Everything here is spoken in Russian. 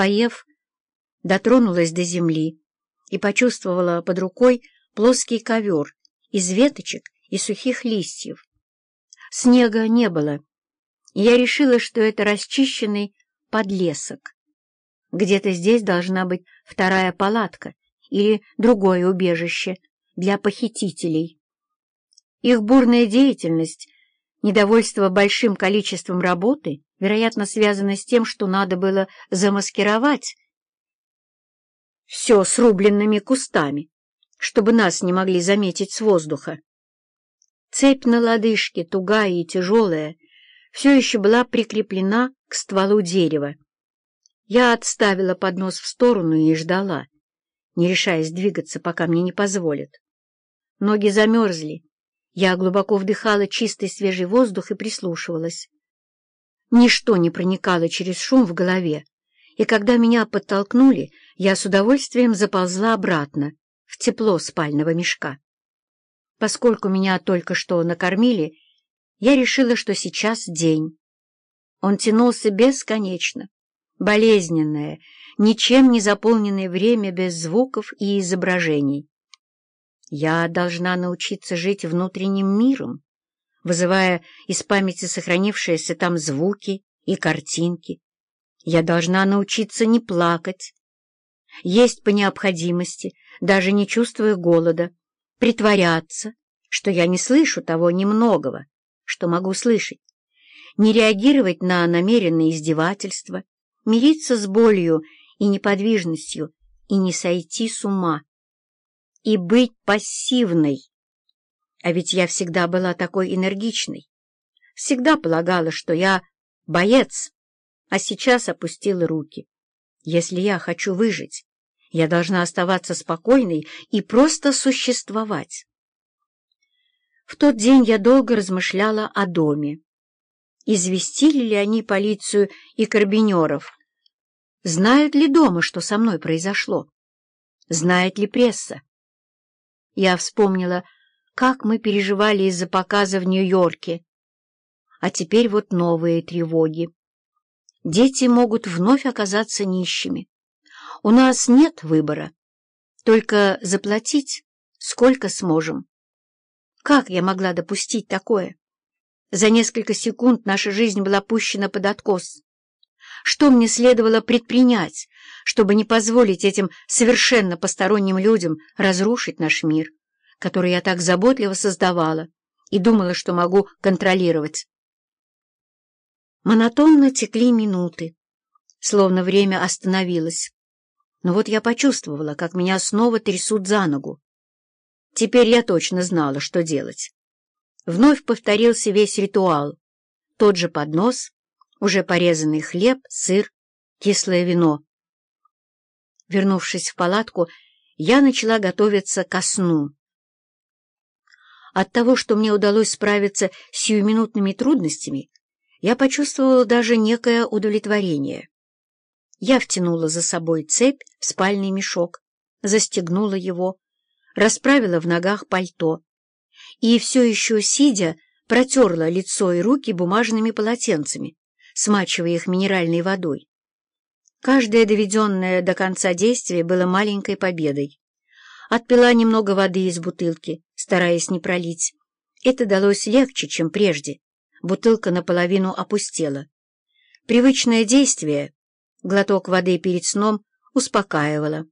Поев, дотронулась до земли и почувствовала под рукой плоский ковер из веточек и сухих листьев. Снега не было, и я решила, что это расчищенный подлесок. Где-то здесь должна быть вторая палатка или другое убежище для похитителей. Их бурная деятельность, недовольство большим количеством работы, вероятно, связано с тем, что надо было замаскировать все срубленными кустами, чтобы нас не могли заметить с воздуха. Цепь на лодыжке, тугая и тяжелая, все еще была прикреплена к стволу дерева. Я отставила поднос в сторону и ждала, не решаясь двигаться, пока мне не позволят. Ноги замерзли. Я глубоко вдыхала чистый свежий воздух и прислушивалась. Ничто не проникало через шум в голове, и когда меня подтолкнули, я с удовольствием заползла обратно, в тепло спального мешка. Поскольку меня только что накормили, я решила, что сейчас день. Он тянулся бесконечно, болезненное, ничем не заполненное время без звуков и изображений. Я должна научиться жить внутренним миром, вызывая из памяти сохранившиеся там звуки и картинки. Я должна научиться не плакать, есть по необходимости, даже не чувствуя голода, притворяться, что я не слышу того немногого, что могу слышать, не реагировать на намеренные издевательства, мириться с болью и неподвижностью и не сойти с ума. И быть пассивной. А ведь я всегда была такой энергичной. Всегда полагала, что я боец, а сейчас опустила руки. Если я хочу выжить, я должна оставаться спокойной и просто существовать. В тот день я долго размышляла о доме. Известили ли они полицию и карбинеров? Знают ли дома, что со мной произошло? Знает ли пресса? Я вспомнила, как мы переживали из-за показа в Нью-Йорке. А теперь вот новые тревоги. Дети могут вновь оказаться нищими. У нас нет выбора. Только заплатить, сколько сможем. Как я могла допустить такое? За несколько секунд наша жизнь была пущена под откос. Что мне следовало предпринять, чтобы не позволить этим совершенно посторонним людям разрушить наш мир, который я так заботливо создавала и думала, что могу контролировать? Монотонно текли минуты, словно время остановилось. Но вот я почувствовала, как меня снова трясут за ногу. Теперь я точно знала, что делать. Вновь повторился весь ритуал. Тот же поднос, уже порезанный хлеб, сыр, кислое вино. Вернувшись в палатку, я начала готовиться ко сну. От того, что мне удалось справиться с сиюминутными трудностями, я почувствовала даже некое удовлетворение. Я втянула за собой цепь в спальный мешок, застегнула его, расправила в ногах пальто и, все еще сидя, протерла лицо и руки бумажными полотенцами, смачивая их минеральной водой. Каждое доведенное до конца действие было маленькой победой. Отпила немного воды из бутылки, стараясь не пролить. Это далось легче, чем прежде. Бутылка наполовину опустела. Привычное действие, глоток воды перед сном, успокаивало.